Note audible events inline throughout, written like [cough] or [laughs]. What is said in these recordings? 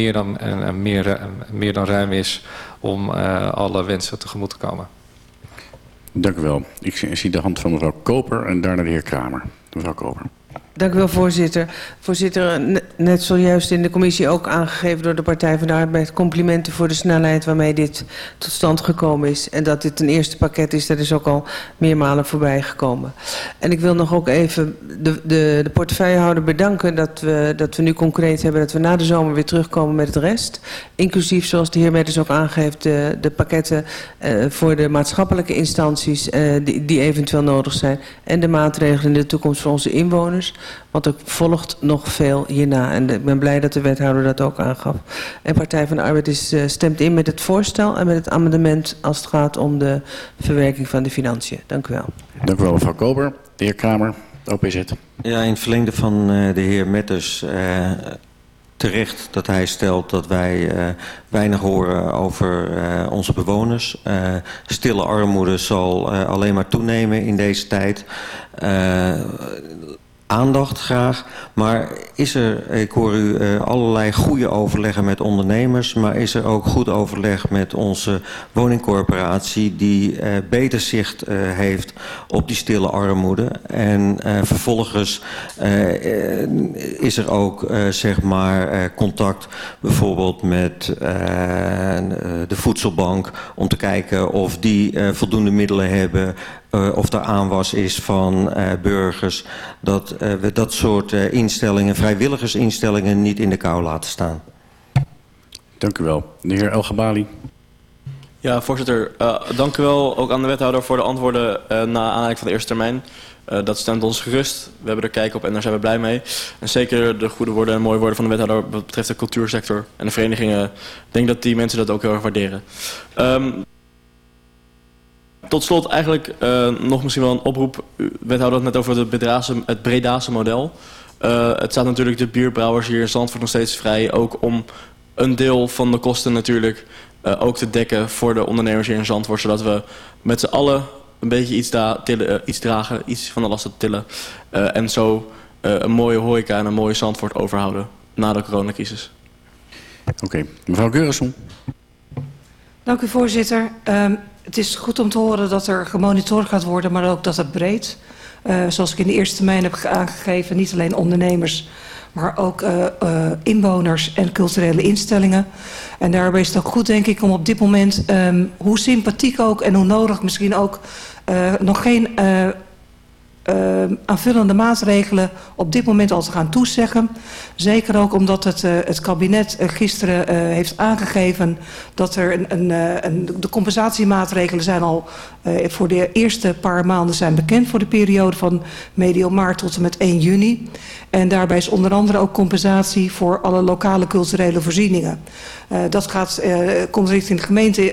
meer, dan, meer, meer dan ruim is om alle wensen tegemoet te komen. Dank u wel. Ik zie de hand van mevrouw Koper en daarna de heer Kramer. Mevrouw Koper. Dank u wel, voorzitter. Voorzitter, net zojuist in de commissie ook aangegeven door de Partij van de Arbeid... complimenten voor de snelheid waarmee dit tot stand gekomen is. En dat dit een eerste pakket is, dat is ook al meermalen voorbij gekomen. En ik wil nog ook even de, de, de portefeuillehouder bedanken... Dat we, dat we nu concreet hebben dat we na de zomer weer terugkomen met het rest. Inclusief, zoals de heer Metters ook aangeeft, de, de pakketten uh, voor de maatschappelijke instanties... Uh, die, die eventueel nodig zijn. En de maatregelen in de toekomst voor onze inwoners... Want er volgt nog veel hierna. En ik ben blij dat de wethouder dat ook aangaf. En Partij van de Arbeid is, uh, stemt in met het voorstel en met het amendement als het gaat om de verwerking van de financiën. Dank u wel. Dank u wel, mevrouw Kober. De heer Kramer, OPZ. Ja, in het verlengde van uh, de heer Metters... Uh, terecht dat hij stelt dat wij uh, weinig horen over uh, onze bewoners. Uh, stille armoede zal alleen maar toenemen in deze tijd aandacht graag. Maar is er, ik hoor u uh, allerlei goede overleggen met ondernemers... maar is er ook goed overleg met onze woningcorporatie... die uh, beter zicht uh, heeft op die stille armoede. En vervolgens is er ook zeg maar contact bijvoorbeeld met de voedselbank... om te kijken of die voldoende middelen hebben uh, of er aanwas is van uh, burgers... dat uh, we dat soort instellingen, vrijwilligersinstellingen... niet in de kou laten staan. Dank u wel. De heer El Gabali. Ja, voorzitter. dank u wel ook aan de wethouder voor de antwoorden... na aanleiding van de eerste termijn. dat stemt ons gerust. We hebben er kijk op en daar zijn we blij mee. En zeker de goede woorden en mooie woorden van de wethouder... wat betreft de cultuursector en de verenigingen. Ik denk dat die mensen dat ook heel erg waarderen. Um, tot slot eigenlijk uh, nog misschien wel een oproep. Wethouder had net over het, Bedrase, het Bredase model. Uh, het staat natuurlijk de bierbrouwers hier in Zandvoort nog steeds vrij. Ook om een deel van de kosten natuurlijk uh, ook te dekken voor de ondernemers hier in Zandvoort. Zodat we met z'n allen een beetje iets, da tillen, iets dragen, iets van de lasten tillen. en zo een mooie horeca en een mooie Zandvoort overhouden na de coronacrisis. Oké, okay. mevrouw Geurensson. Dank u voorzitter. Um, het is goed om te horen dat er gemonitord gaat worden, maar ook dat het breed. Uh, zoals ik in de eerste termijn heb aangegeven, niet alleen ondernemers, maar ook uh, uh, inwoners en culturele instellingen. En daarbij is het ook goed, denk ik, om op dit moment, um, hoe sympathiek ook en hoe nodig misschien ook, nog geen uh, aanvullende maatregelen op dit moment al te gaan toezeggen. Zeker ook omdat het, uh, het kabinet uh, gisteren uh, heeft aangegeven dat er een, een, een, de compensatiemaatregelen zijn al voor de eerste paar maanden zijn bekend voor de periode van medio maart tot en met 1 juni. En daarbij is onder andere ook compensatie voor alle lokale culturele voorzieningen. Dat gaat, komt richting de gemeente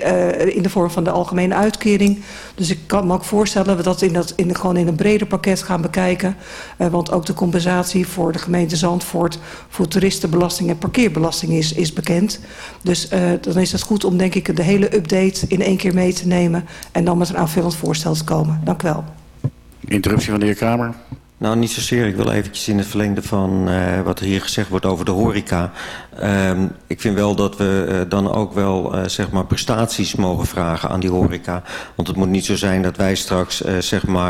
in de vorm van de algemene uitkering. Dus ik kan me ook voorstellen dat we dat, in dat in, gewoon in een breder pakket gaan bekijken. Uh, want ook de compensatie voor de gemeente Zandvoort voor toeristenbelasting en parkeerbelasting is, is bekend. Dus uh, dan is het goed om denk ik de hele update in één keer mee te nemen. En dan met een aanvullend voorstel te komen. Dank u wel. Interruptie van de heer Kramer. Nou, niet zozeer. Ik wil eventjes in het verlengde van uh, wat hier gezegd wordt over de horeca. Um, ik vind wel dat we uh, dan ook wel uh, zeg maar prestaties mogen vragen aan die horeca. Want het moet niet zo zijn dat wij straks uh, zeg maar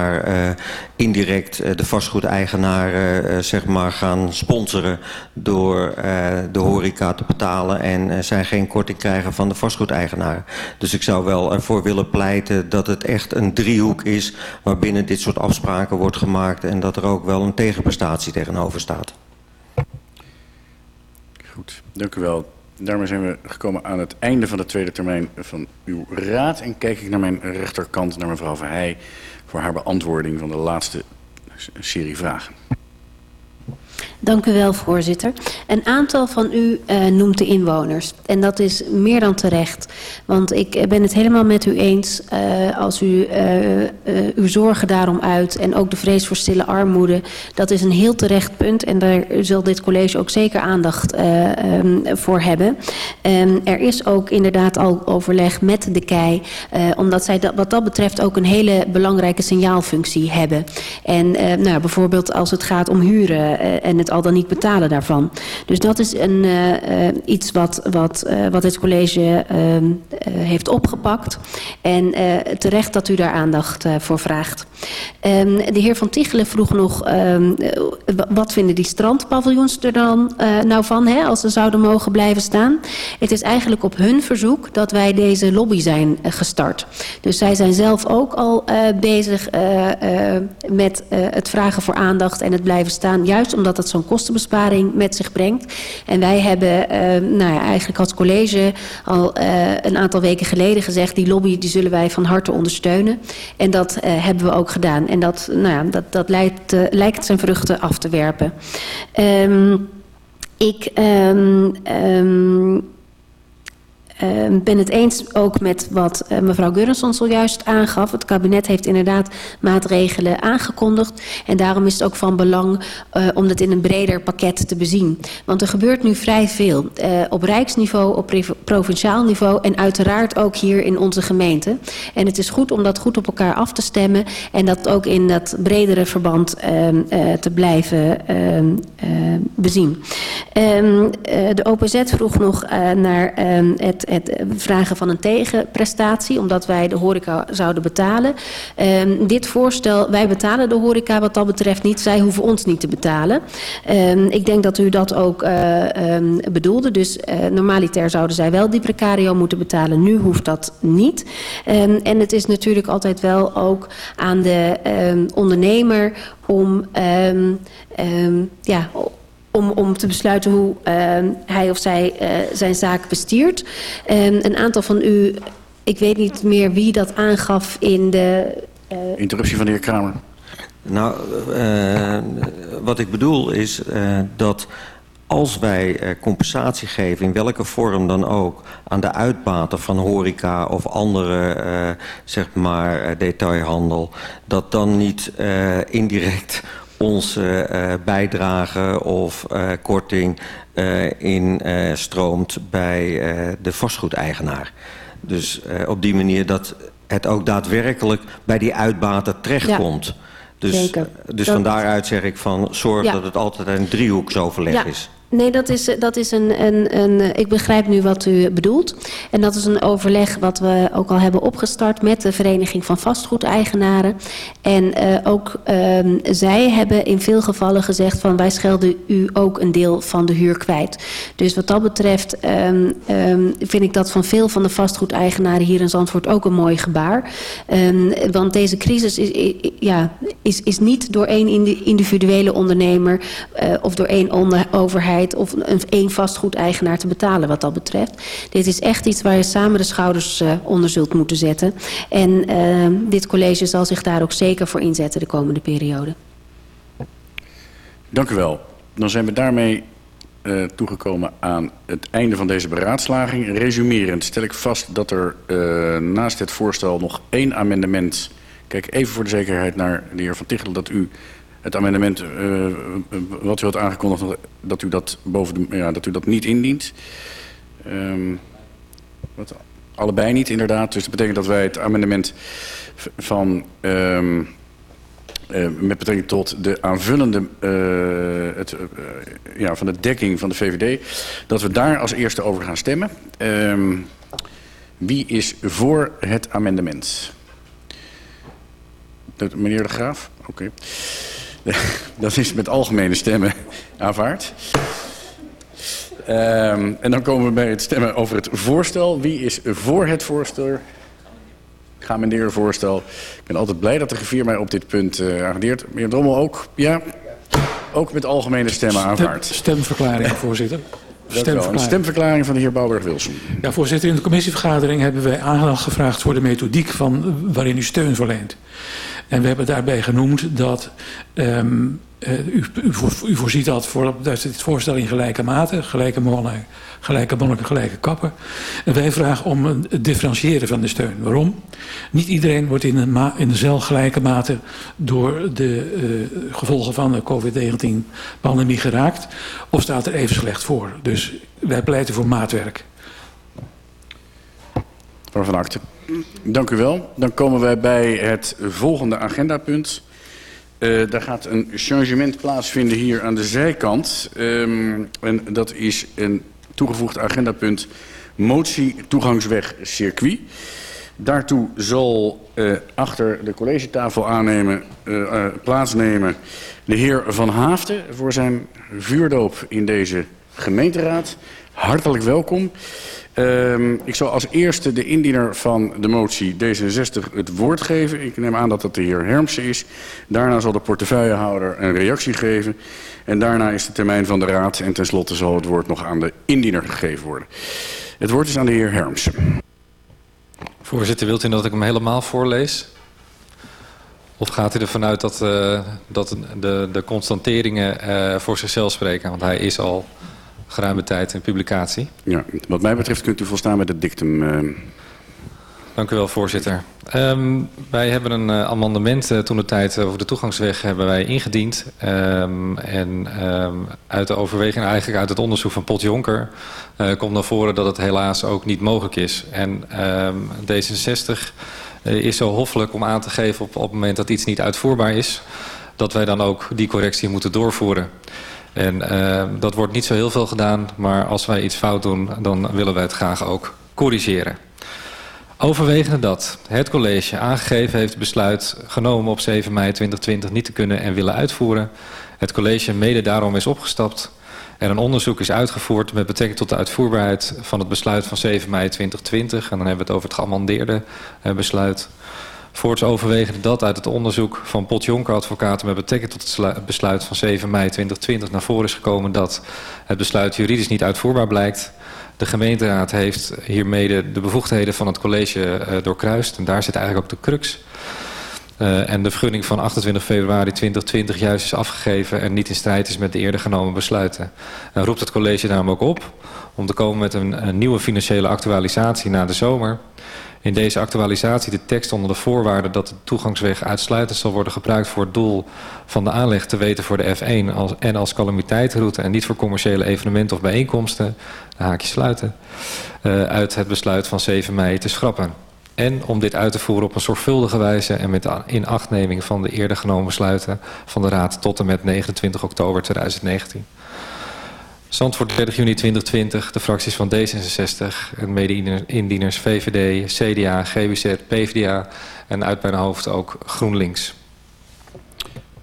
indirect de vastgoedeigenaren zeg maar gaan sponsoren door de horeca te betalen en zij geen korting krijgen van de vastgoedeigenaren. Dus ik zou wel ervoor willen pleiten dat het echt een driehoek is waarbinnen dit soort afspraken wordt gemaakt en dat er ook wel een tegenprestatie tegenover staat. Goed, dank u wel. Daarmee zijn we gekomen aan het einde van de tweede termijn van uw raad. En kijk ik naar mijn rechterkant, naar mevrouw Verheij... voor haar beantwoording van de laatste serie vragen. Dank u wel, voorzitter. Een aantal van u uh, noemt de inwoners. En dat is meer dan terecht. Want ik ben het helemaal met u eens uh, als u uh, uw zorgen daarom uit... en ook de vrees voor stille armoede. Dat is een heel terecht punt. En daar zal dit college ook zeker aandacht um, voor hebben. Um, er is ook inderdaad al overleg met de KEI, omdat zij dat, wat dat betreft ook een hele belangrijke signaalfunctie hebben. En nou, bijvoorbeeld als het gaat om huren en het al dan niet betalen daarvan. Dus dat is een, iets wat, wat, wat het college heeft opgepakt. En terecht dat u daar aandacht voor vraagt. Um, de heer Van Tichelen vroeg nog, um, wat vinden die strandpaviljoens er dan nou van, hè, als ze zouden mogen blijven staan? Het is eigenlijk op hun verzoek dat wij deze lobby zijn gestart. Dus zij zijn zelf ook al bezig met het vragen voor aandacht en het blijven staan. Juist omdat het kostenbesparing met zich brengt. En wij hebben nou ja, eigenlijk als college al een aantal weken geleden gezegd... die lobby die zullen wij van harte ondersteunen. En dat hebben we ook gedaan. En dat, nou ja, dat, dat lijkt, lijkt zijn vruchten af te werpen. Um, ik um, um, uh, ben het eens ook met wat uh, mevrouw Gurrenson zojuist aangaf. Het kabinet heeft inderdaad maatregelen aangekondigd. En daarom is het ook van belang uh, om dat in een breder pakket te bezien. Want er gebeurt nu vrij veel. Uh, op rijksniveau, op provinciaal niveau en uiteraard ook hier in onze gemeente. En het is goed om dat goed op elkaar af te stemmen. En dat ook in dat bredere verband te blijven bezien. de OPZ vroeg nog naar het het vragen van een tegenprestatie, omdat wij de horeca zouden betalen. Um, dit voorstel, wij betalen de horeca wat dat betreft niet. Zij hoeven ons niet te betalen. Um, ik denk dat u dat ook uh, um, bedoelde. Dus uh, normaliter zouden zij wel die precario moeten betalen. Nu hoeft dat niet. En het is natuurlijk altijd wel ook aan de ondernemer om ja, om, om te besluiten hoe uh, hij of zij uh, zijn zaak bestiert. Um, een aantal van u, ik weet niet meer wie dat aangaf in de... Uh... Interruptie van de heer Kramer. Nou, wat ik bedoel is dat als wij compensatie geven, in welke vorm dan ook... aan de uitbater van horeca of andere, zeg maar, detailhandel... dat dan niet indirect onze uh, bijdrage of uh, korting uh, in stroomt bij de vastgoedeigenaar. Dus op die manier dat het ook daadwerkelijk bij die uitbater terechtkomt. Ja. Dus, Zeker. dus dat... van daaruit zeg ik van zorg ja. dat het altijd een driehoeksoverleg ja. is. Nee, dat is, dat is een, een, een... Ik begrijp nu wat u bedoelt. En dat is een overleg wat we ook al hebben opgestart... met de Vereniging van Vastgoedeigenaren. En uh, ook um, zij hebben in veel gevallen gezegd... van wij schelden u ook een deel van de huur kwijt. Dus wat dat betreft um, um, vind ik dat van veel van de vastgoedeigenaren... hier in Zandvoort ook een mooi gebaar. want deze crisis is, ja, is, is niet door één individuele ondernemer... Uh, of door één onder overheid of een één vastgoedeigenaar te betalen wat dat betreft. Dit is echt iets waar je samen de schouders uh, onder zult moeten zetten. En uh, dit college zal zich daar ook zeker voor inzetten de komende periode. Dank u wel. Dan zijn we daarmee uh, toegekomen aan het einde van deze beraadslaging. Resumerend stel ik vast dat er naast het voorstel nog één amendement... Kijk even voor de zekerheid naar de heer Van Tichel dat u het amendement uh, wat u had aangekondigd, dat u dat, boven de, ja, dat, u dat niet indient. Um, wat, allebei niet, inderdaad. Dus dat betekent dat wij het amendement van... Um, uh, met betrekking tot de aanvullende uh, het, ja, van de dekking van de VVD, dat we daar als eerste over gaan stemmen. Um, wie is voor het amendement? De, meneer de Graaf? Oké. [laughs] dat is met algemene stemmen aanvaard. Um, en dan komen we bij het stemmen over het voorstel. Wie is voor het voorstel? Geamendeerde voorstel. Ik ben altijd blij dat de griffier mij op dit punt uh, agendeert. Meneer Drommel ook? Ja? Ook met algemene stemmen aanvaard. Stem, stemverklaring, voorzitter. Stemverklaring. Een stemverklaring van de heer Bouwberg-Wilson. Ja, voorzitter, in de commissievergadering hebben wij aandacht gevraagd voor de methodiek van waarin u steun verleent. En we hebben daarbij genoemd dat um, uh, u, u, voorziet dat voor dat dit voorstel in gelijke mate, gelijke monniken, gelijke gelijke kappen. En wij vragen om het differentiëren van de steun. Waarom? Niet iedereen wordt in, een in dezelfde gelijke mate door de uh, gevolgen van de COVID-19-pandemie geraakt, of staat er even slecht voor. Dus wij pleiten voor maatwerk. Waarvan akte. Dank u wel. Dan komen wij bij het volgende agendapunt. Uh, daar gaat een changement plaatsvinden hier aan de zijkant. Um, en dat is een toegevoegd agendapunt motie toegangsweg circuit. Daartoe zal uh, achter de collegetafel aannemen, uh, plaatsnemen de heer Van Haafden voor zijn vuurdoop in deze gemeenteraad. Hartelijk welkom. Uh, ik zal als eerste de indiener van de motie D66 het woord geven. Ik neem aan dat dat de heer Hermsen is. Daarna zal de portefeuillehouder een reactie geven. En daarna is de termijn van de raad. En tenslotte zal het woord nog aan de indiener gegeven worden. Het woord is aan de heer Hermsen. Voorzitter, wilt u dat ik hem helemaal voorlees? Of gaat u ervan uit dat, uh, dat de, de constateringen uh, voor zichzelf spreken? Want hij is al geruime tijd in publicatie. Ja, wat mij betreft kunt u volstaan met het dictum. Uh... Dank u wel, voorzitter. Um, wij hebben een uh, amendement uh, toen de tijd over de toegangsweg hebben wij ingediend. Um, en um, uit de overweging, eigenlijk uit het onderzoek van Pot Jonker, uh, komt naar voren dat het helaas ook niet mogelijk is. En D66 is zo hoffelijk om aan te geven op, op het moment dat iets niet uitvoerbaar is, dat wij dan ook die correctie moeten doorvoeren. En uh, dat wordt niet zo heel veel gedaan, maar als wij iets fout doen, dan willen wij het graag ook corrigeren. Overwegende dat het college aangegeven heeft besluit genomen op 7 mei 2020 niet te kunnen en willen uitvoeren. Het college mede daarom is opgestapt en een onderzoek is uitgevoerd met betrekking tot de uitvoerbaarheid van het besluit van 7 mei 2020. En dan hebben we het over het geamandeerde uh, besluit. Voorts overwegen dat uit het onderzoek van Pot Jonker advocaten met betrekking tot het besluit van 7 mei 2020 naar voren is gekomen dat het besluit juridisch niet uitvoerbaar blijkt. De gemeenteraad heeft hiermee de bevoegdheden van het college uh, doorkruist en daar zit eigenlijk ook de crux. Uh, en de vergunning van 28 februari 2020 juist is afgegeven en niet in strijd is met de eerder genomen besluiten. En roept het college daarom ook op om te komen met een nieuwe financiële actualisatie na de zomer. In deze actualisatie de tekst onder de voorwaarde dat de toegangsweg uitsluitend zal worden gebruikt voor het doel van de aanleg te weten voor de F1 als, en als calamiteitenroute en niet voor commerciële evenementen of bijeenkomsten, haakje sluiten, uh, uit het besluit van 7 mei te schrappen. En om dit uit te voeren op een zorgvuldige wijze en met inachtneming van de eerder genomen besluiten van de Raad tot en met 29 oktober 2019. Zandvoort 30 juni 2020, de fracties van D66 en mede-indieners VVD, CDA, GWZ, PvdA en uit mijn hoofd ook GroenLinks.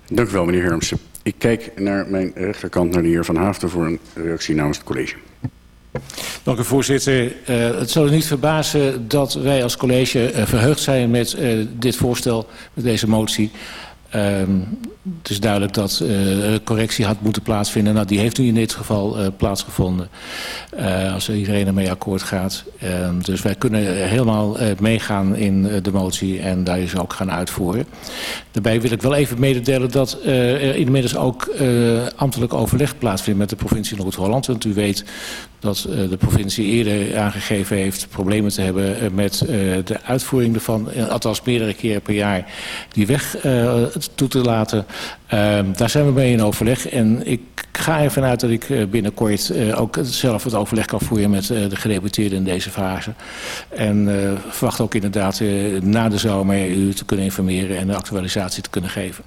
Dank u wel, meneer Hermsen. Ik kijk naar mijn rechterkant, naar de heer Van Haafden, voor een reactie namens het college. Dank u voorzitter. Uh, het zal u niet verbazen dat wij als college uh, verheugd zijn met uh, dit voorstel, met deze motie. Um, het is duidelijk dat uh, correctie had moeten plaatsvinden. Nou, die heeft nu in dit geval uh, plaatsgevonden. Uh, als iedereen ermee akkoord gaat. Uh, dus wij kunnen helemaal meegaan in de motie en daar is ook gaan uitvoeren. Daarbij wil ik wel even mededelen dat er inmiddels ook ambtelijk overleg plaatsvindt met de provincie Noord-Holland. Want u weet dat de provincie eerder aangegeven heeft problemen te hebben met de uitvoering ervan. Althans meerdere keren per jaar die weg toe te laten. Uh, daar zijn we mee in overleg. En ik ga ervan uit dat ik uh, binnenkort uh, ook zelf het overleg kan voeren met uh, de gedeputeerden in deze fase. En uh, verwacht ook inderdaad uh, na de zomer u te kunnen informeren en de actualisatie te kunnen geven.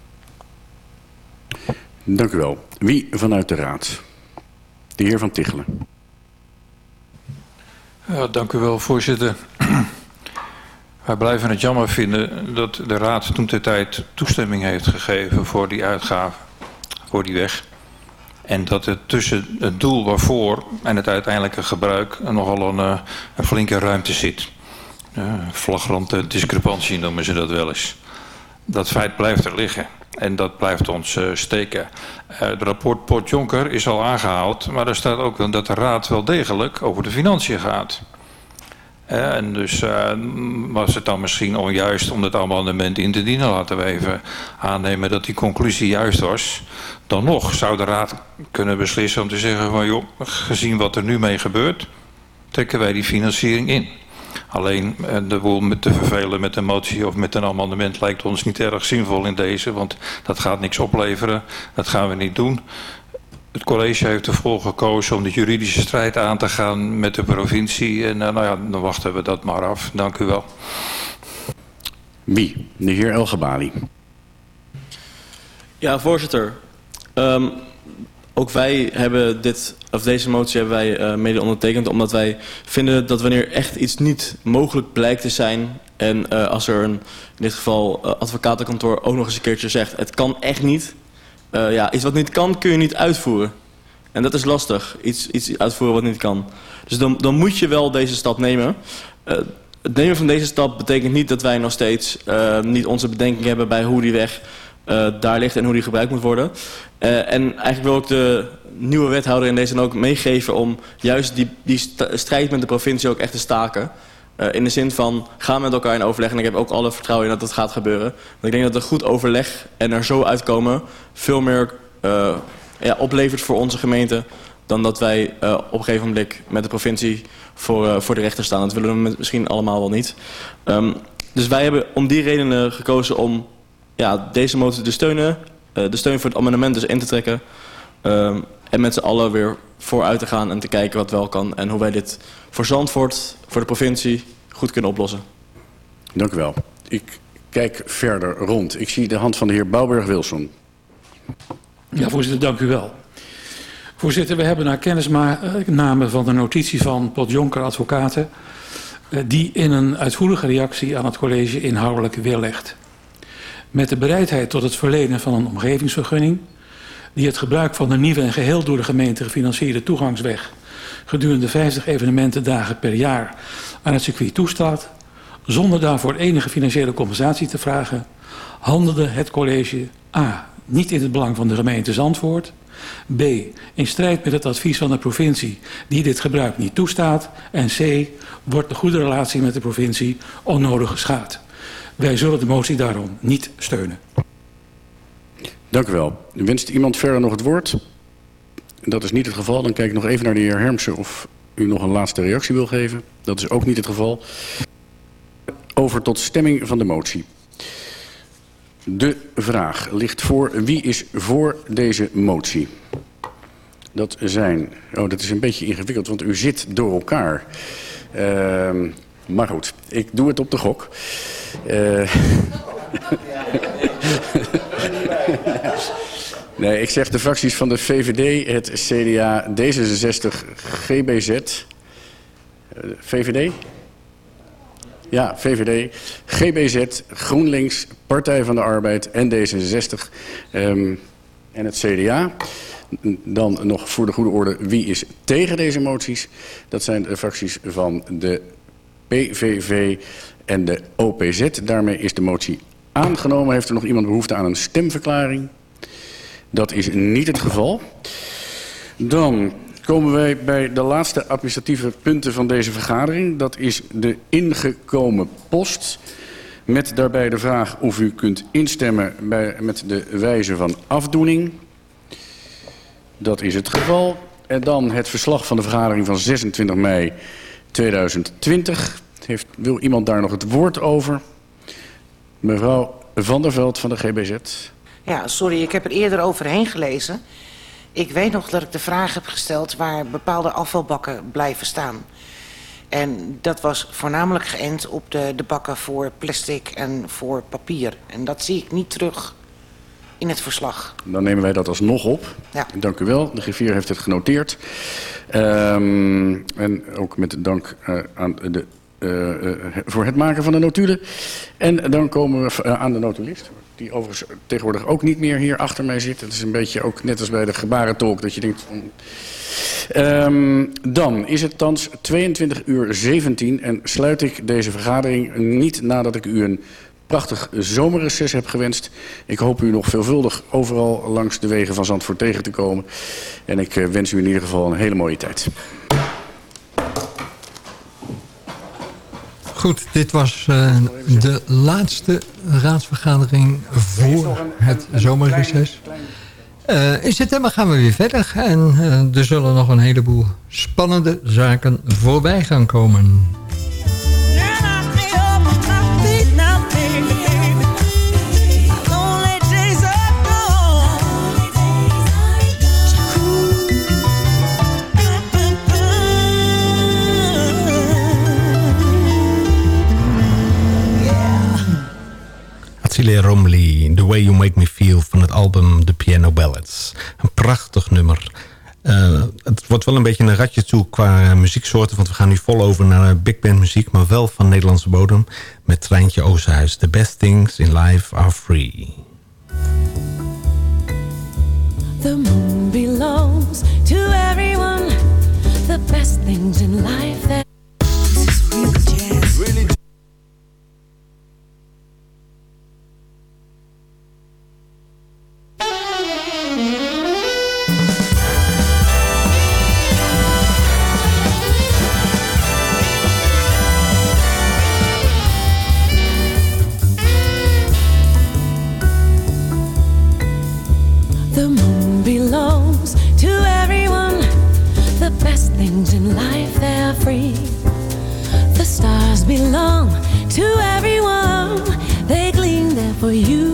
Dank u wel. Wie vanuit de Raad? De heer Van Tichelen. Ja, dank u wel, voorzitter. Wij blijven het jammer vinden dat de Raad toen de tijd toestemming heeft gegeven voor die uitgave, voor die weg. En dat er tussen het doel waarvoor en het uiteindelijke gebruik nogal een, uh, een flinke ruimte zit. Uh, flagrante discrepantie noemen ze dat wel eens. Dat feit blijft er liggen. En dat blijft ons uh, steken. Het rapport Port Jonker is al aangehaald, maar er staat ook dat de Raad wel degelijk over de financiën gaat. En dus uh, was het dan misschien onjuist om het amendement in te dienen. Laten we even aannemen dat die conclusie juist was. Dan nog zou de Raad kunnen beslissen om te zeggen van joh, gezien wat er nu mee gebeurt, trekken wij die financiering in. Alleen uh, de boel te vervelen met een motie of met een amendement lijkt ons niet erg zinvol in deze, want dat gaat niks opleveren. Dat gaan we niet doen. Het college heeft ervoor gekozen om de juridische strijd aan te gaan met de provincie. En nou ja, dan wachten we dat maar af. Dank u wel. Wie? De heer El Gabali. Ja, voorzitter. Um, ook wij hebben dit, of deze motie hebben wij uh, mede ondertekend omdat wij vinden dat wanneer echt iets niet mogelijk blijkt te zijn en uh, als er een, in dit geval uh, advocatenkantoor ook nog eens een keertje zegt het kan echt niet. Ja, iets wat niet kan kun je niet uitvoeren. En dat is lastig, iets, iets uitvoeren wat niet kan. Dus dan, dan moet je wel deze stap nemen. het nemen van deze stap betekent niet dat wij nog steeds niet onze bedenking hebben bij hoe die weg uh, daar ligt en hoe die gebruikt moet worden. Uh, en eigenlijk wil ik de nieuwe wethouder in deze dan ook meegeven om juist die, die strijd met de provincie ook echt te staken. Uh, in de zin van, ga met elkaar in overleg. En ik heb ook alle vertrouwen in dat dat gaat gebeuren. Want ik denk dat een goed overleg en er zo uitkomen... veel meer uh, ja, oplevert voor onze gemeente... dan dat wij uh, op een gegeven moment met de provincie voor, voor de rechter staan. Dat willen we misschien allemaal wel niet. Um, dus wij hebben om die redenen gekozen om ja, deze motie te steunen. De steun voor het amendement dus in te trekken. Uh, en met z'n allen weer vooruit te gaan en te kijken wat wel kan. En hoe wij dit voor Zandvoort, voor de provincie, goed kunnen oplossen. Dank u wel. Ik kijk verder rond. Ik zie de hand van de heer Bouwberg-Wilson. Ja, voorzitter, dank u wel. Voorzitter, we hebben naar kennisname van de notitie van Pot Jonker Advocaten... Uh, die in een uitvoerige reactie aan het college inhoudelijk weerlegt met de bereidheid tot het verlenen van een omgevingsvergunning... die het gebruik van een nieuwe en geheel door de gemeente gefinancierde toegangsweg... gedurende 50 evenementendagen per jaar aan het circuit toestaat... zonder daarvoor enige financiële compensatie te vragen... handelde het college A. niet in het belang van de gemeente Zandvoort... B. In strijd met het advies van de provincie die dit gebruik niet toestaat. En C. Wordt de goede relatie met de provincie onnodig geschaad. Wij zullen de motie daarom niet steunen. Dank u wel. Wenst iemand verder nog het woord? Dat is niet het geval. Dan kijk ik nog even naar de heer Hermsen of u nog een laatste reactie wil geven. Dat is ook niet het geval. Over tot stemming van de motie. De vraag ligt voor. Wie is voor deze motie? Dat zijn... Oh, dat is een beetje ingewikkeld, want u zit door elkaar. Uh, maar goed, ik doe het op de gok. Uh... [laughs] [laughs] nee, ik zeg de fracties van de VVD, het CDA, D66, GBZ. Uh, VVD? Ja, VVD, GBZ, GroenLinks, Partij van de Arbeid en D66 um, en het CDA. Dan nog voor de goede orde, wie is tegen deze moties? Dat zijn de fracties van de PVV en de OPZ. Daarmee is de motie aangenomen. Heeft er nog iemand behoefte aan een stemverklaring? Dat is niet het geval. Dan komen wij bij de laatste administratieve punten van deze vergadering. Dat is de ingekomen post. Met daarbij de vraag of u kunt instemmen bij, met de wijze van afdoening. Dat is het geval. En dan het verslag van de vergadering van 26 mei 2020. Heeft, wil iemand daar nog het woord over? Mevrouw Van der Veld van de GBZ. Ja, sorry, ik heb er eerder overheen gelezen. Ik weet nog dat ik de vraag heb gesteld waar bepaalde afvalbakken blijven staan. En dat was voornamelijk geënt op de, de bakken voor plastic en voor papier. En dat zie ik niet terug in het verslag. Dan nemen wij dat alsnog op. Ja. Dank u wel. De griffier heeft het genoteerd. Um, en ook met dank uh, aan de voor het maken van de notulen. En dan komen we uh, aan de notulist. Die overigens tegenwoordig ook niet meer hier achter mij zit. Het is een beetje ook net als bij de gebarentolk dat je denkt... Um, dan is het thans 22 uur 17 en sluit ik deze vergadering niet nadat ik u een prachtig zomerreces heb gewenst. Ik hoop u nog veelvuldig overal langs de wegen van Zandvoort tegen te komen. En ik wens u in ieder geval een hele mooie tijd. Goed, dit was uh, de laatste raadsvergadering voor het zomerreces. Uh, in september gaan we weer verder en uh, er zullen nog een heleboel spannende zaken voorbij gaan komen. Cecilia Romley, The Way You Make Me Feel van het album The Piano Ballads. Een prachtig nummer. Uh, het wordt wel een beetje een ratje toe qua muzieksoorten... want we gaan nu vol over naar big band muziek... maar wel van Nederlandse bodem met Treintje Oosterhuis. The best things in life are free. The moon belongs to everyone. The best things in life that... This is real jazz. Really belong to everyone. They gleam there for you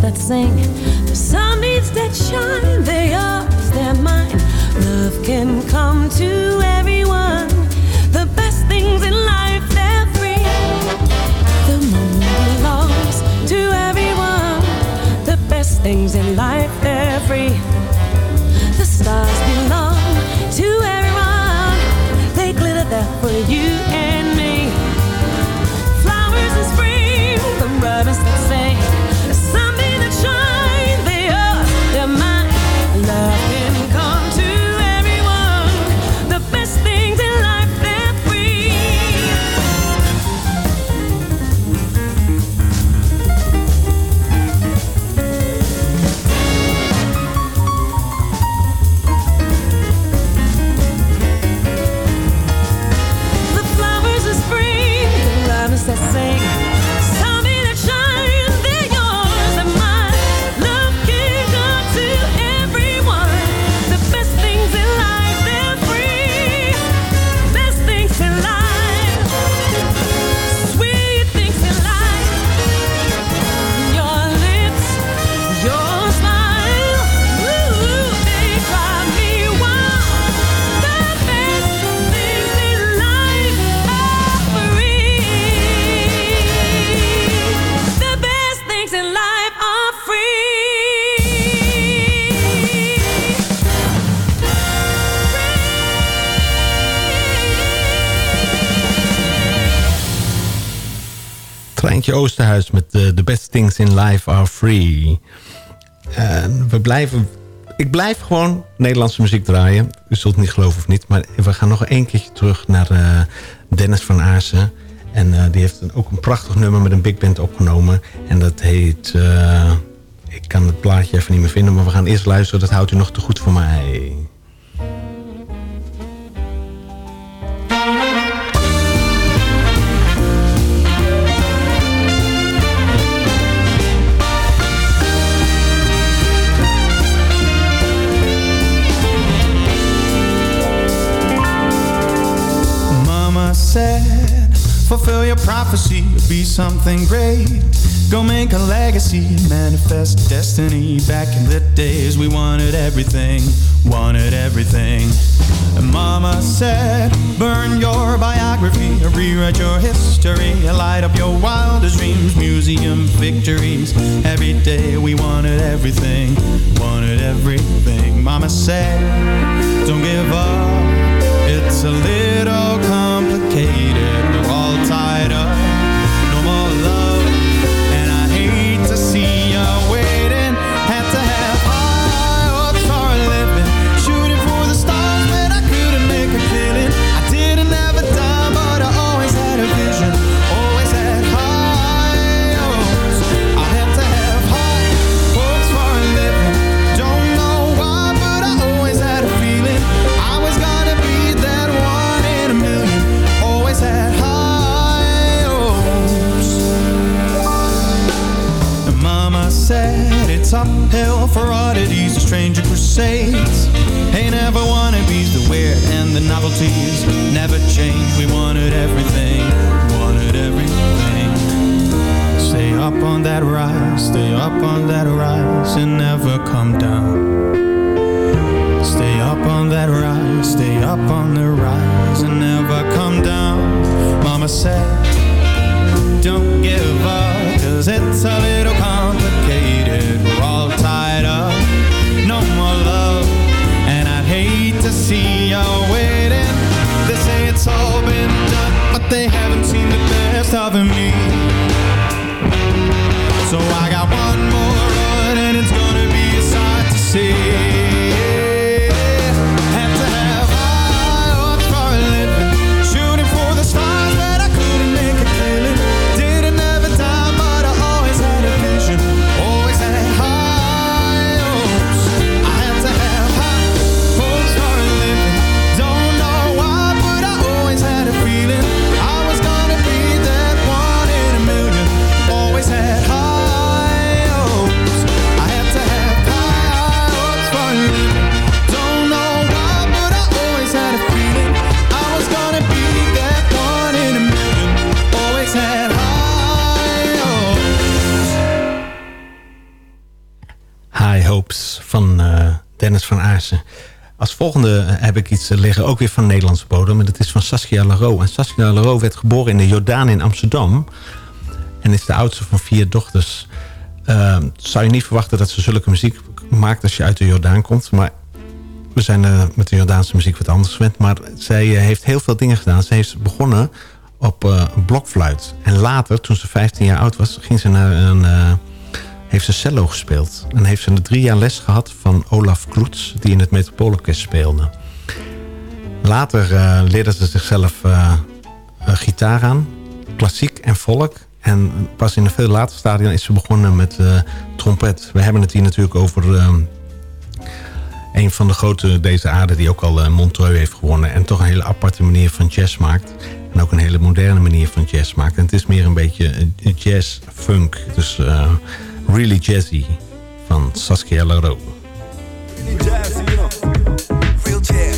the that sing, the sunbeams that shine, they're yours, they're mine. Love can come to everyone. The best things in life, they're free. The moon belongs to everyone. The best things in life, they're free. Treintje Oosterhuis met de The Best Things in Life Are Free. En we blijven... Ik blijf gewoon Nederlandse muziek draaien. U zult het niet geloven of niet. Maar we gaan nog één keertje terug naar eh, Dennis van Aarsen. En eh, die heeft een- ook een prachtig nummer met een big band opgenomen. En dat heet... ik kan het plaatje even niet meer vinden. Maar we gaan eerst luisteren. Dat houdt u nog te goed voor mij. Fulfill your prophecy, be something great. Go make a legacy, manifest destiny. Back in the days, we wanted everything, wanted everything. And Mama said, burn your biography, rewrite your history, light up your wildest dreams, museum victories. Every day, we wanted everything, wanted everything. Mama said, don't give up. It's a little complicated. Crusades. Ain't never wannabes, the weird and the novelties never change. We wanted everything, wanted everything. Stay up on that rise, stay up on that rise, and never come down. Stay up on that rise, stay up on the rise, and never come down. Mama mama said, don't give up, cause it's a the best of me. Ik iets liggen, ook weer van Nederlandse bodem. En dat is van Saskia Laro. En Saskia Laro werd geboren in de Jordaan in Amsterdam. En is de oudste van vier dochters. Uh, zou je niet verwachten dat ze zulke muziek maakt als je uit de Jordaan komt. Maar we zijn eh, met de Jordaanse muziek wat anders gewend. Maar zij eh, heeft heel veel dingen gedaan. Ze heeft begonnen op eh, een blokfluit. En later, toen ze 15 jaar oud was, ging ze naar een... eh, heeft ze cello gespeeld. En heeft ze drie jaar les gehad van Olaf Kloets... die in het Metropoolorkest speelde. Later eh, leerde ze zichzelf eh, eh, gitaar aan. Klassiek en volk. En pas in een veel later stadium is ze begonnen met trompet. We hebben het hier natuurlijk over... ehm, een van de grote deze aarde die ook al Montreux heeft gewonnen. En toch een hele aparte manier van jazz maakt. En ook een hele moderne manier van jazz maakt. En het is meer een beetje jazz, funk. Dus really jazzy van Saskia Laro. jazz, you know. Real jazz.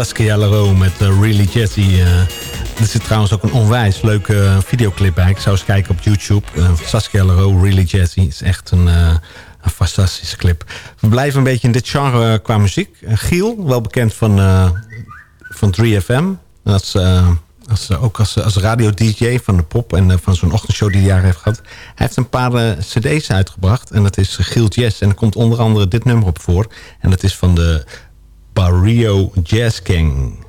Saskia Laro met eh, Really Jazzy. eh. er zit trouwens ook een onwijs leuke eh, videoclip bij. Ik zou eens kijken op YouTube. Saskia Laro, Really Jazzy. is echt een, een fantastische clip. We blijven een beetje in dit genre qua muziek. Giel, wel bekend van, van 3FM. Als, eh, als, ook als, als radio-dj van de pop en van zo'n ochtendshow die hij jaar heeft gehad. Hij heeft een paar cd's uitgebracht. En dat is Giel Jazz. En er komt onder andere dit nummer op voor. En dat is van de Barrio Jazz King.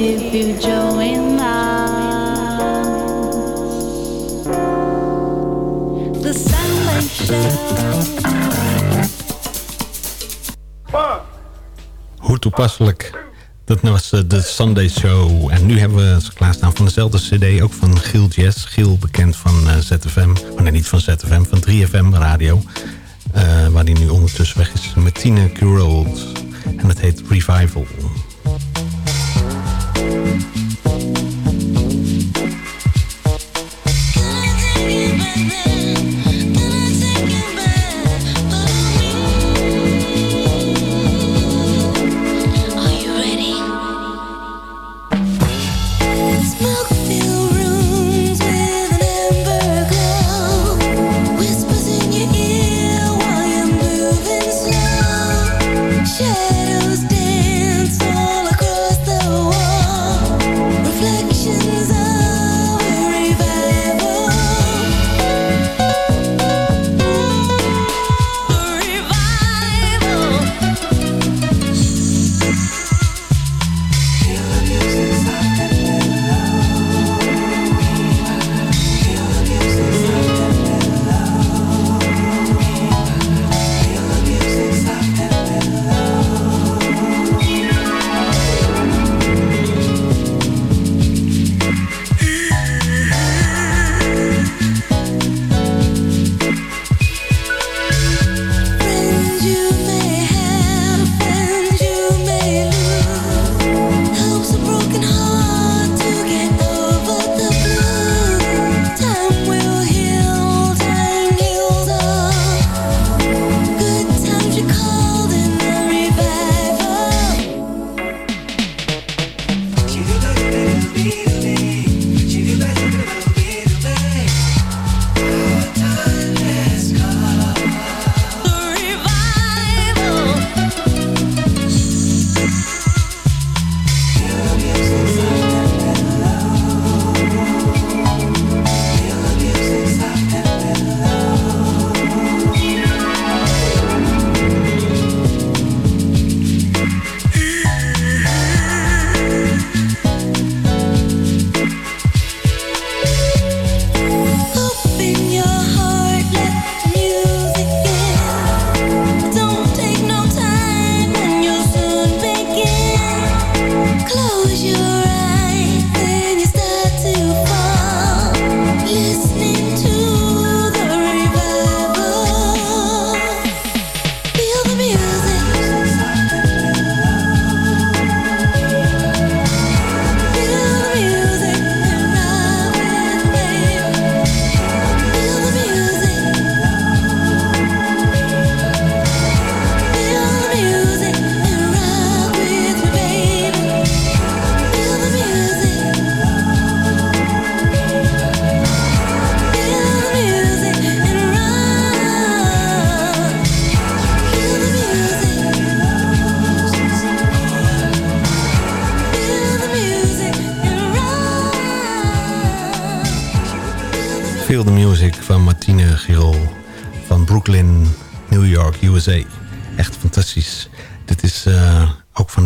With you, Joanna. The Sunlight Show. Hoe toepasselijk. Dat was eh, de Sunday Show. En nu hebben we ze klaarstaan van dezelfde cd. Ook van Giel Jazz. Giel bekend van eh, ZFM. Oh nee, niet van ZFM. Van 3FM Radio. Eh, waar hij nu ondertussen weg is. Met Tine Kurold. En het heet Revival.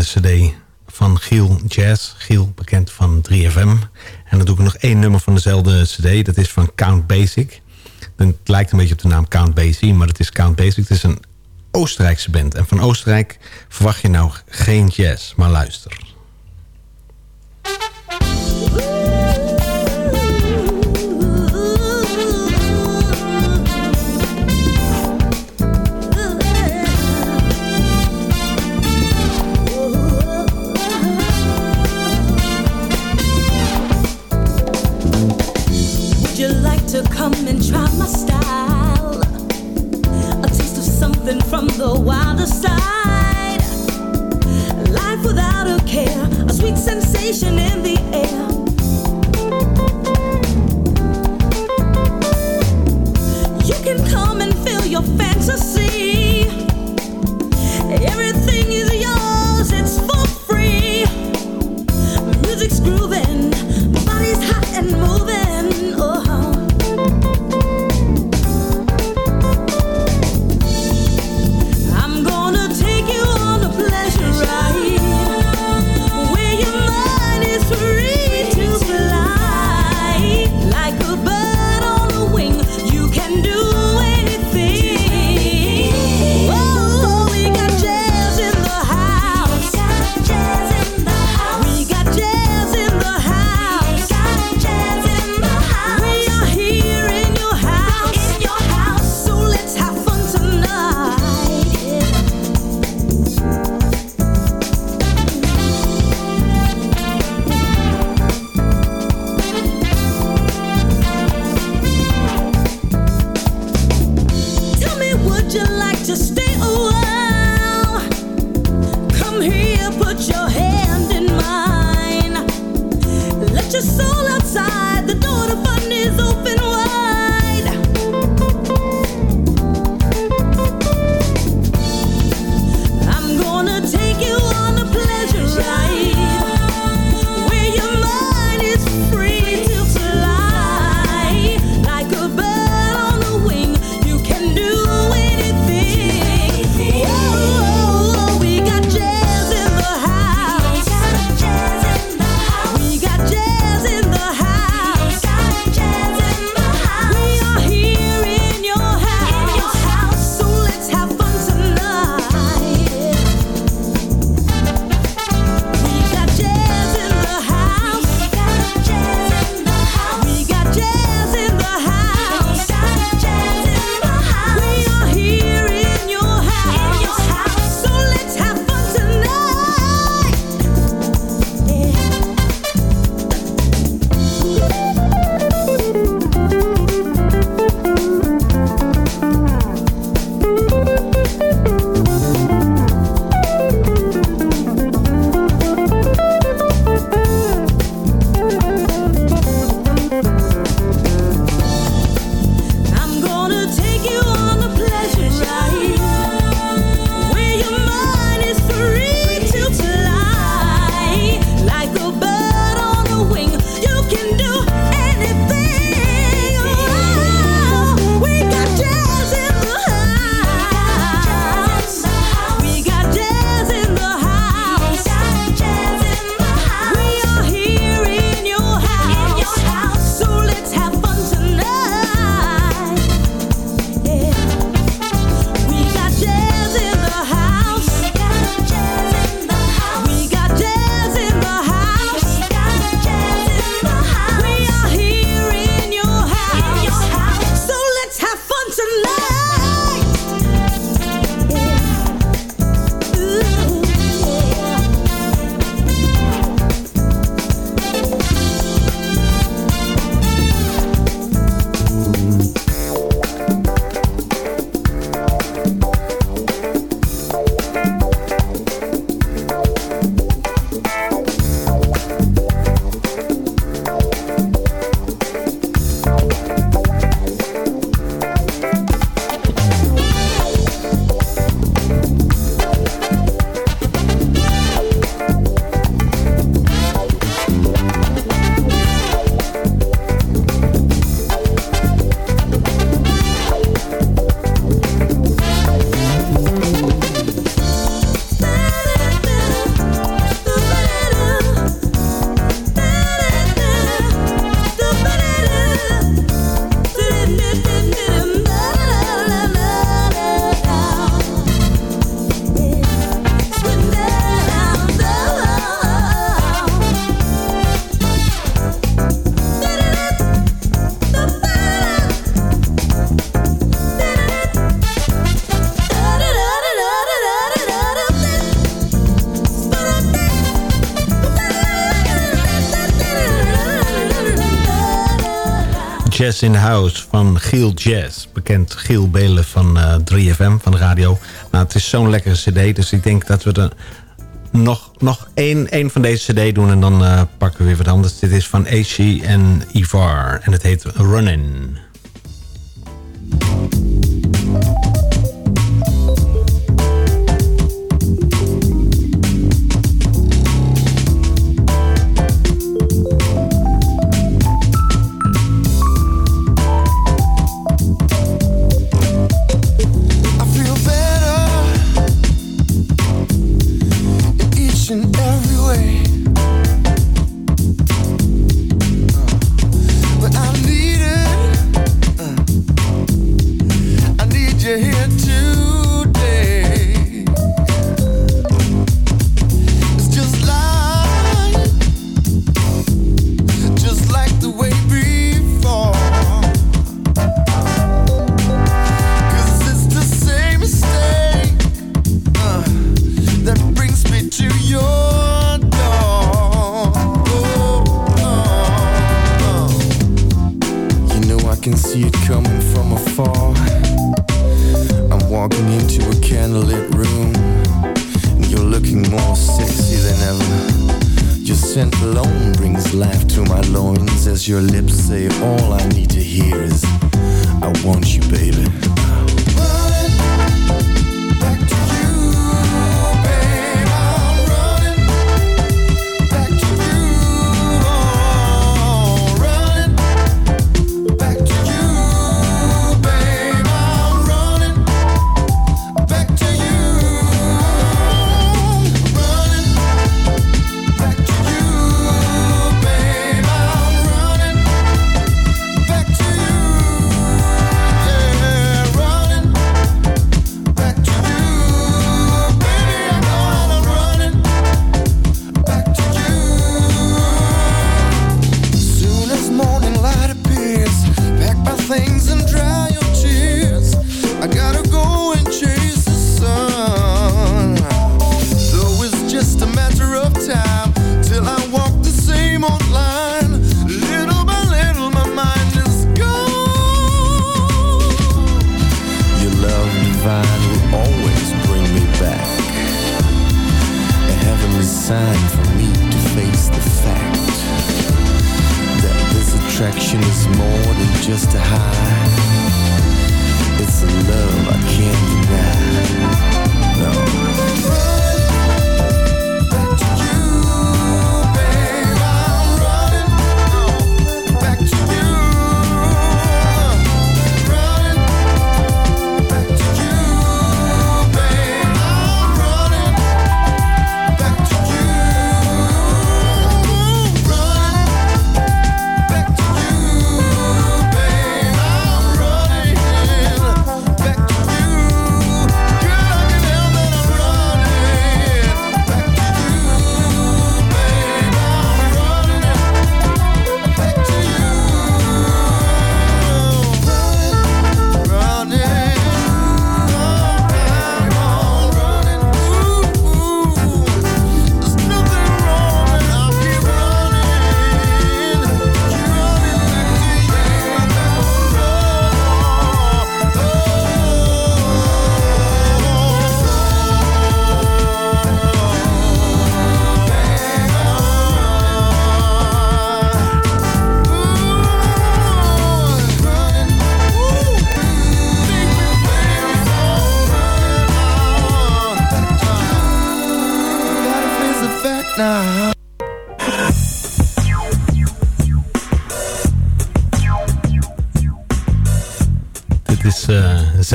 Cd van Giel Jazz. Giel, bekend van 3FM. En dan doe ik nog één nummer van dezelfde cd. Dat is van Count Basic. Het lijkt een beetje op de naam Count Basie, maar het is Count Basic. Het is een Oostenrijkse band. En van Oostenrijk verwacht je nou geen jazz, maar luister. To come and try my style? A taste of something from the wilder side. Life without a care, a sweet sensation in the air. You can come and feel your fantasy. Everything is yours, it's for free. Music's grooving, Jazz in House van Giel Jazz. Bekend Giel Belen van uh, 3FM, van de radio. Nou, het is zo'n lekkere cd, dus ik denk dat we er nog, nog één, één van deze cd doen... en dan uh, pakken we weer wat anders. Dit is van H.E. en Ivar en het heet Runnin'.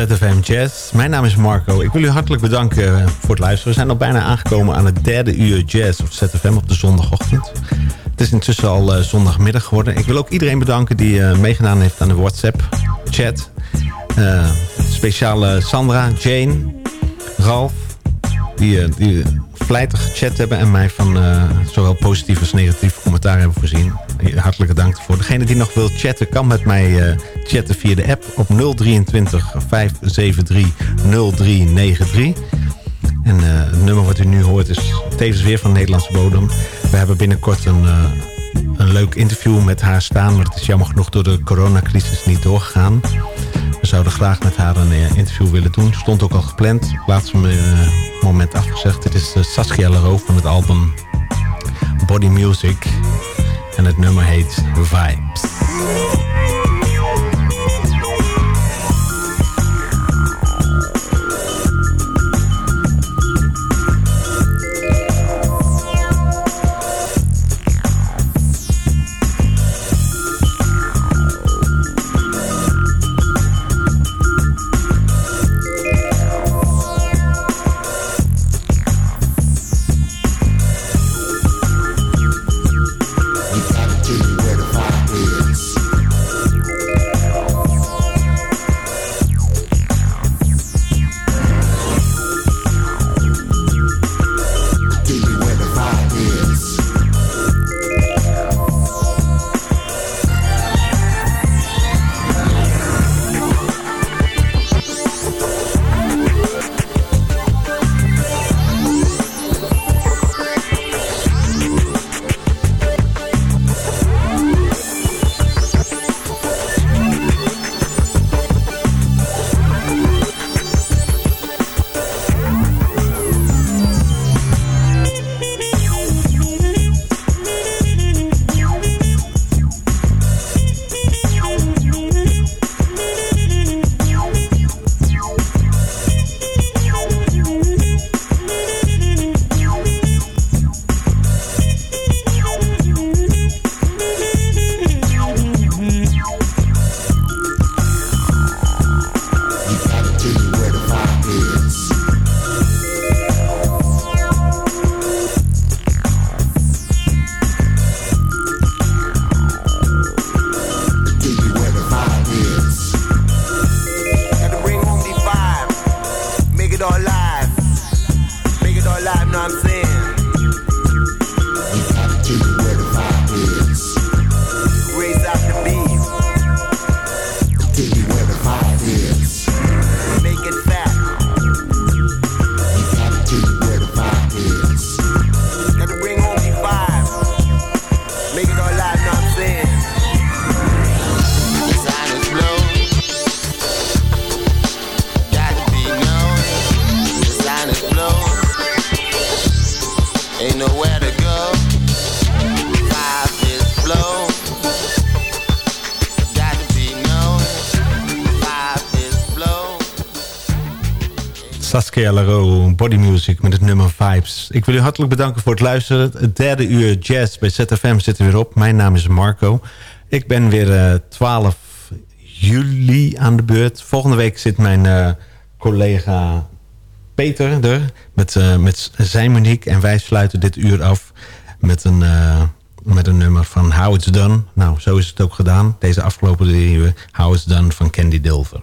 ZFM Jazz. Mijn naam is Marco. Ik wil u hartelijk bedanken eh, voor het luisteren. We zijn al bijna aangekomen aan het derde uur Jazz of ZFM op de zondagochtend. Het is intussen al uh, zondagmiddag geworden. Ik wil ook iedereen bedanken die uh, meegedaan heeft aan de WhatsApp-chat. Uh, speciale Sandra, Jane, Ralf, die, die vlijtig gechat hebben... en mij van zowel positief als negatief commentaar hebben voorzien. Hartelijke dank voor. Degene die nog wil chatten kan met mij chatten via de app op 023 573 0393. En uh, het nummer wat u nu hoort is tevens weer van Nederlandse bodem. We hebben binnenkort een, uh, een leuk interview met haar staan... maar het is jammer genoeg door de coronacrisis niet doorgegaan. We zouden graag met haar een eh, interview willen doen. Stond ook al gepland. Laatste moment afgezegd. Dit is Saskia Leroux van het album Body Music. En het nummer heet Vibes. Saskia Body Music met het nummer Vibes. Ik wil u hartelijk bedanken voor het luisteren. Het derde uur jazz bij ZFM zit er weer op. Mijn naam is Marco. Ik ben weer uh, eh, 12 juli aan de beurt. Volgende week zit mijn uh, collega Peter er met, uh, met zijn muziek. En wij sluiten dit uur af met een, met een nummer van How It's Done. Nou, zo is het ook gedaan. Deze afgelopen uur How It's Done van Candy Dilver.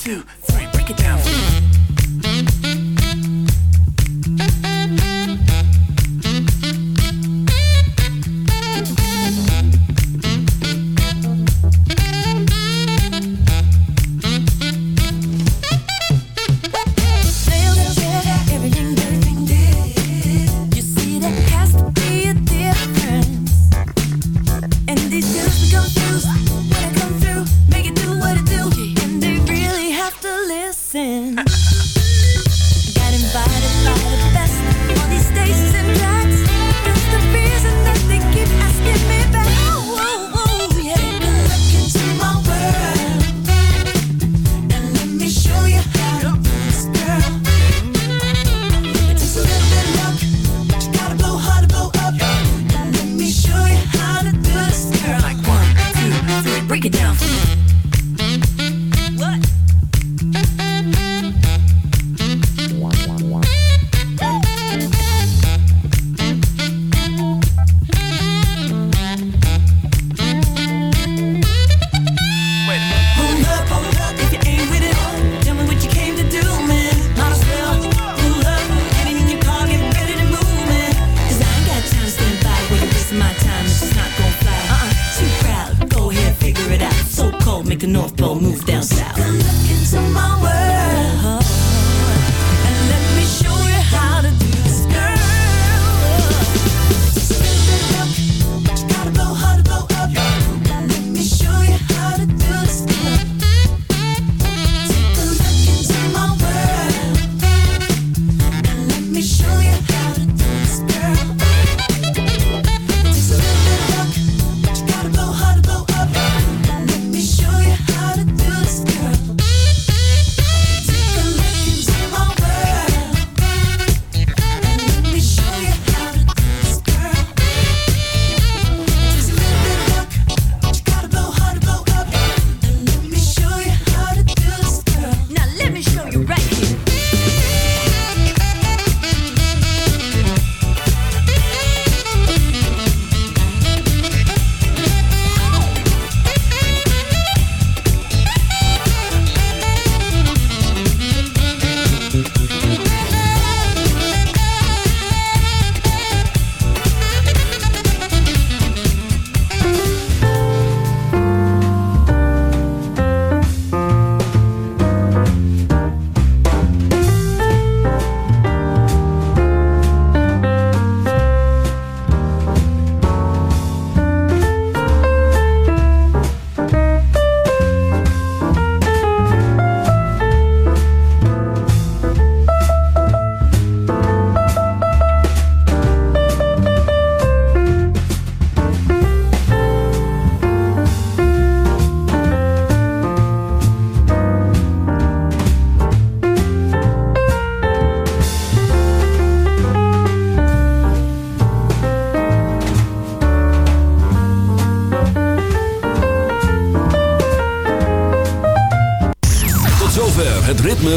two,